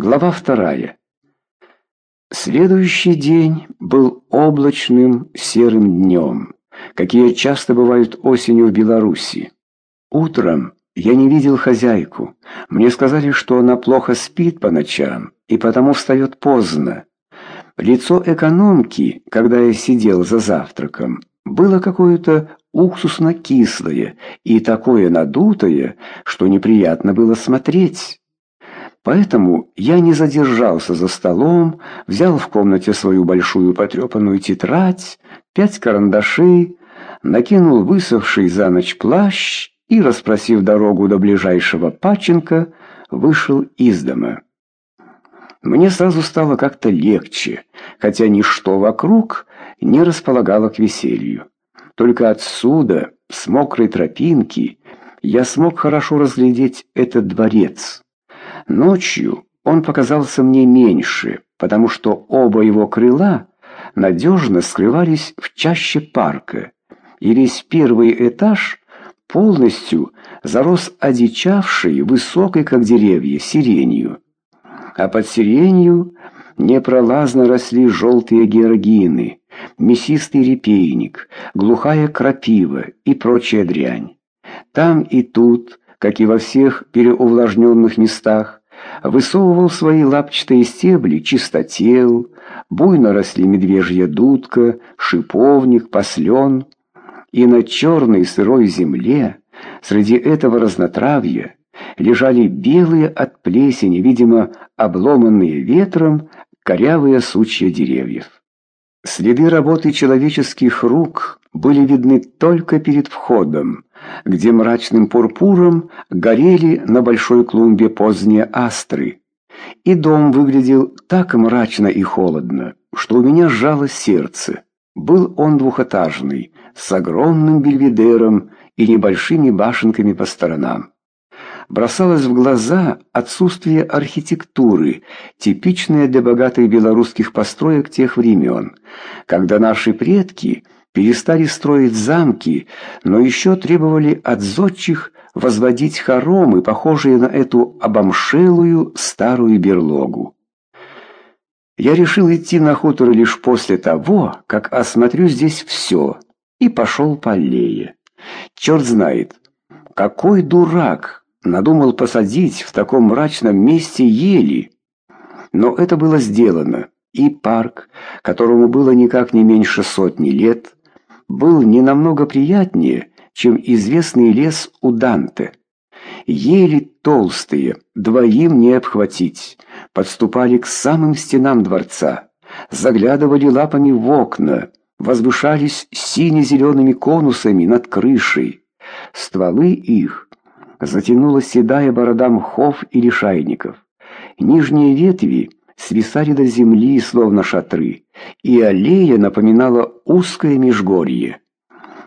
Глава вторая. Следующий день был облачным серым днем, какие часто бывают осенью в Беларуси. Утром я не видел хозяйку. Мне сказали, что она плохо спит по ночам и потому встает поздно. Лицо экономки, когда я сидел за завтраком, было какое-то уксусно-кислое и такое надутое, что неприятно было смотреть. Поэтому я не задержался за столом, взял в комнате свою большую потрепанную тетрадь, пять карандашей, накинул высохший за ночь плащ и, расспросив дорогу до ближайшего Паченко, вышел из дома. Мне сразу стало как-то легче, хотя ничто вокруг не располагало к веселью. Только отсюда, с мокрой тропинки, я смог хорошо разглядеть этот дворец. Ночью он показался мне меньше, потому что оба его крыла надежно скрывались в чаще парка, и весь первый этаж полностью зарос одичавшей, высокой, как деревья, сиренью. А под сиренью непролазно росли желтые георгины, мясистый репейник, глухая крапива и прочая дрянь. Там и тут, как и во всех переувлажненных местах, высовывал свои лапчатые стебли чистотел, буйно росли медвежья дудка, шиповник, послен, и на черной сырой земле среди этого разнотравья лежали белые от плесени, видимо, обломанные ветром, корявые сучья деревьев. Следы работы человеческих рук были видны только перед входом, где мрачным пурпуром горели на большой клумбе поздние астры. И дом выглядел так мрачно и холодно, что у меня сжалось сердце. Был он двухэтажный, с огромным бельведером и небольшими башенками по сторонам. Бросалось в глаза отсутствие архитектуры, типичное для богатых белорусских построек тех времен, когда наши предки – перестали строить замки, но еще требовали от зодчих возводить хоромы, похожие на эту обомшелую старую берлогу. Я решил идти на хутор лишь после того, как осмотрю здесь все, и пошел по. Черт знает, какой дурак надумал посадить в таком мрачном месте ели. Но это было сделано, и парк, которому было никак не меньше сотни лет, был не намного приятнее, чем известный лес у Данте. Ели толстые, двоим не обхватить, подступали к самым стенам дворца, заглядывали лапами в окна, возвышались сине-зелеными конусами над крышей. Стволы их затянула седая борода мхов и лишайников. Нижние ветви свисали до земли, словно шатры, и аллея напоминала узкое межгорье.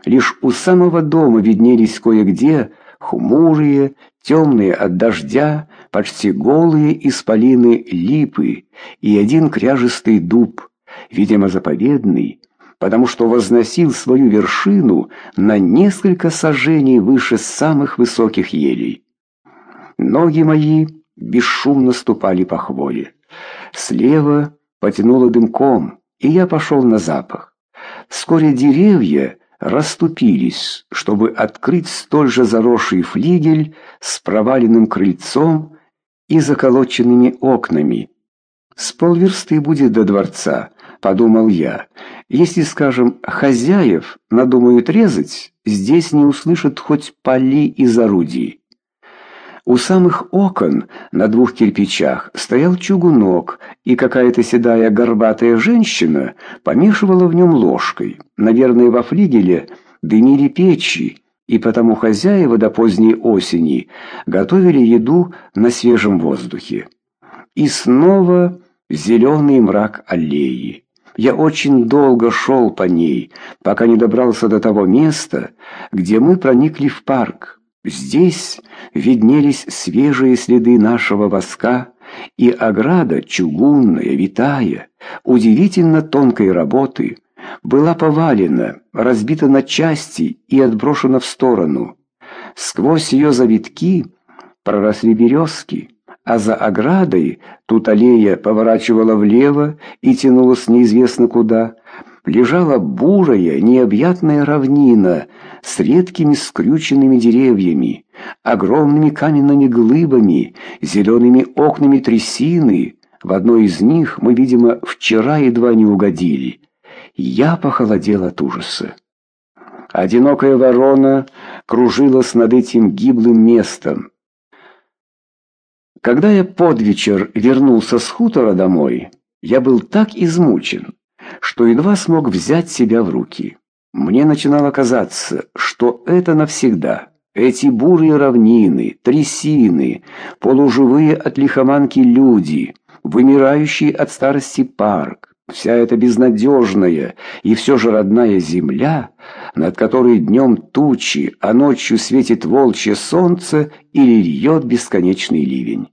Лишь у самого дома виднелись кое-где хмурые, темные от дождя, почти голые исполины липы и один кряжистый дуб, видимо, заповедный, потому что возносил свою вершину на несколько сажений выше самых высоких елей. Ноги мои бесшумно ступали по хвое. Слева потянуло дымком, и я пошел на запах. Вскоре деревья расступились, чтобы открыть столь же заросший флигель с проваленным крыльцом и заколоченными окнами. «С полверсты будет до дворца», — подумал я. «Если, скажем, хозяев надумают резать, здесь не услышат хоть пали из орудий». У самых окон на двух кирпичах стоял чугунок, и какая-то седая горбатая женщина помешивала в нем ложкой. Наверное, во флигеле дымили печи, и потому хозяева до поздней осени готовили еду на свежем воздухе. И снова зеленый мрак аллеи. Я очень долго шел по ней, пока не добрался до того места, где мы проникли в парк. Здесь виднелись свежие следы нашего воска, и ограда чугунная, витая, удивительно тонкой работы, была повалена, разбита на части и отброшена в сторону. Сквозь ее завитки проросли березки, а за оградой тут аллея поворачивала влево и тянулась неизвестно куда, лежала бурая, необъятная равнина с редкими скрюченными деревьями, огромными каменными глыбами, зелеными окнами трясины. В одной из них мы, видимо, вчера едва не угодили. Я похолодел от ужаса. Одинокая ворона кружилась над этим гиблым местом. Когда я под вечер вернулся с хутора домой, я был так измучен, что едва смог взять себя в руки. Мне начинало казаться, что это навсегда. Эти бурые равнины, трясины, полуживые от лихоманки люди, вымирающий от старости парк, вся эта безнадежная и все же родная земля, над которой днем тучи, а ночью светит волчье солнце или льет бесконечный ливень.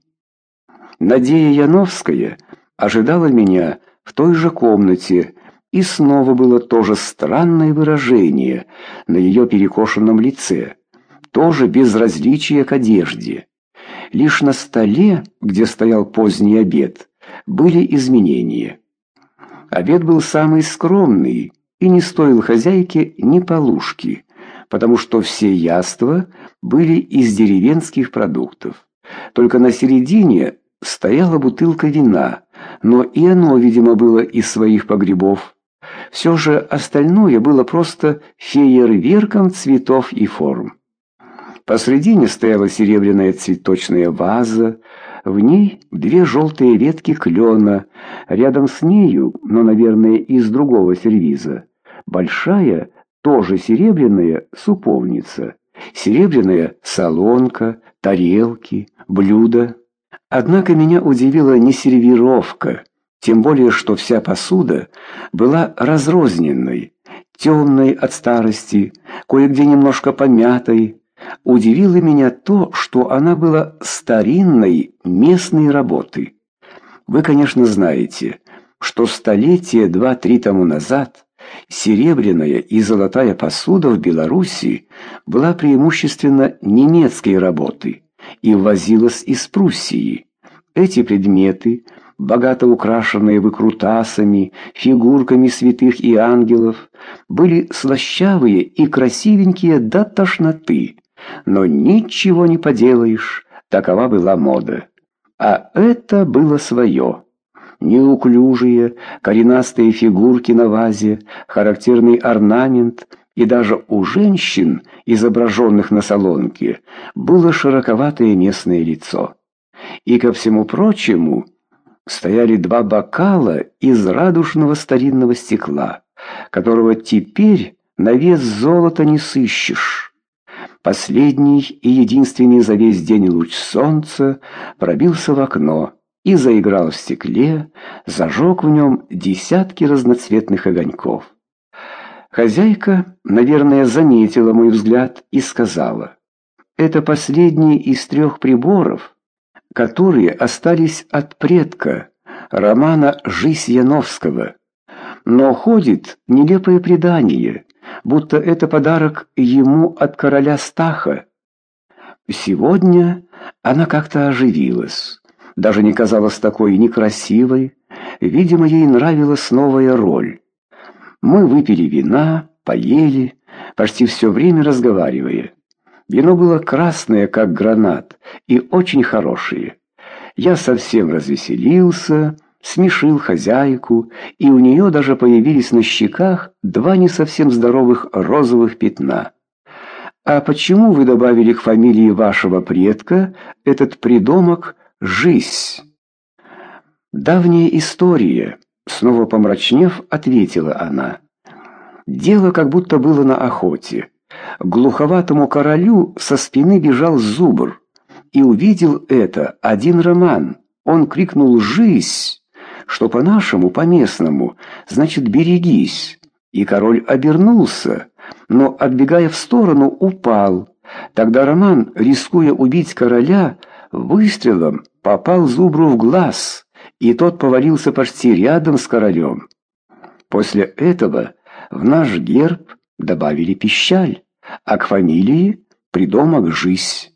Надея Яновская ожидала меня в той же комнате, и снова было то же странное выражение на ее перекошенном лице, тоже безразличие к одежде. Лишь на столе, где стоял поздний обед, были изменения. Обед был самый скромный и не стоил хозяйке ни полушки, потому что все яства были из деревенских продуктов. Только на середине стояла бутылка вина, но и оно, видимо, было из своих погребов. Все же остальное было просто фейерверком цветов и форм. Посредине стояла серебряная цветочная ваза, в ней две желтые ветки клена, рядом с нею, но, наверное, из другого сервиза, большая, тоже серебряная суповница, серебряная солонка, тарелки, блюда. Однако меня удивила не сервировка, тем более, что вся посуда была разрозненной, темной от старости, кое-где немножко помятой. Удивило меня то, что она была старинной местной работы. Вы, конечно, знаете, что столетия два-три тому назад серебряная и золотая посуда в Беларуси была преимущественно немецкой работы и ввозилась из Пруссии. Эти предметы – богато украшенные выкрутасами, фигурками святых и ангелов, были слащавые и красивенькие до тошноты. Но ничего не поделаешь, такова была мода. А это было свое. Неуклюжие, коренастые фигурки на вазе, характерный орнамент, и даже у женщин, изображенных на солонке, было широковатое местное лицо. И ко всему прочему, стояли два бокала из радужного старинного стекла, которого теперь на вес золота не сыщешь. Последний и единственный за весь день луч солнца пробился в окно и заиграл в стекле, зажег в нем десятки разноцветных огоньков. Хозяйка, наверное, заметила мой взгляд и сказала, «Это последний из трех приборов, которые остались от предка, романа «Жизнь Яновского». Но ходит нелепое предание, будто это подарок ему от короля Стаха. Сегодня она как-то оживилась, даже не казалась такой некрасивой, видимо, ей нравилась новая роль. Мы выпили вина, поели, почти все время разговаривая. Вино было красное, как гранат, и очень хорошее. Я совсем развеселился, смешил хозяйку, и у нее даже появились на щеках два не совсем здоровых розовых пятна. «А почему вы добавили к фамилии вашего предка этот придомок «Жизнь»?» «Давняя история», — снова помрачнев, ответила она. «Дело как будто было на охоте» глуховатому королю со спины бежал зубр. И увидел это один роман. Он крикнул «Жизнь!», что по-нашему, по-местному, значит «берегись». И король обернулся, но, отбегая в сторону, упал. Тогда Роман, рискуя убить короля, выстрелом попал зубру в глаз, и тот повалился почти рядом с королем. После этого в наш герб добавили пищаль, а к фамилии придомок «Жизнь».